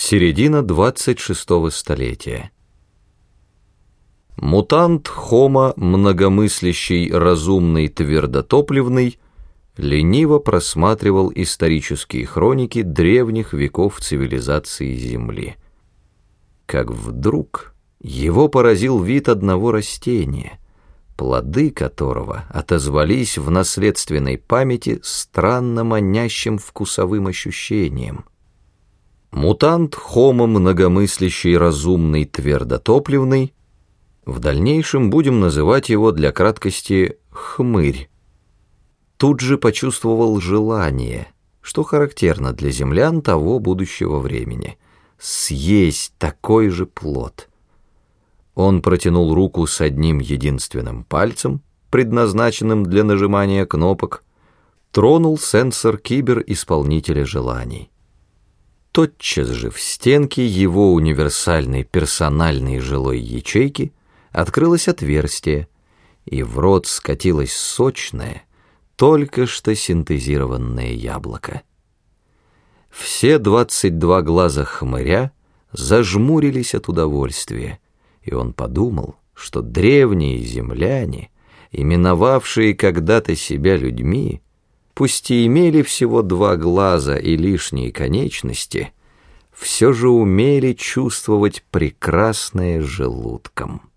Середина 26-го столетия. Мутант Хома, многомыслящий, разумный, твердотопливный, лениво просматривал исторические хроники древних веков цивилизации Земли. Как вдруг его поразил вид одного растения, плоды которого отозвались в наследственной памяти странно манящим вкусовым ощущением — Мутант Хома многомыслящий, разумный, твердотопливный. В дальнейшем будем называть его для краткости «хмырь». Тут же почувствовал желание, что характерно для землян того будущего времени, съесть такой же плод. Он протянул руку с одним единственным пальцем, предназначенным для нажимания кнопок, тронул сенсор кибер-исполнителя желаний. Тотчас же в стенке его универсальной персональной жилой ячейки открылось отверстие, и в рот скатилось сочное, только что синтезированное яблоко. Все двадцать два глаза хмыря зажмурились от удовольствия, и он подумал, что древние земляне, именовавшие когда-то себя людьми, пусть и имели всего два глаза и лишние конечности, все же умели чувствовать прекрасное желудком.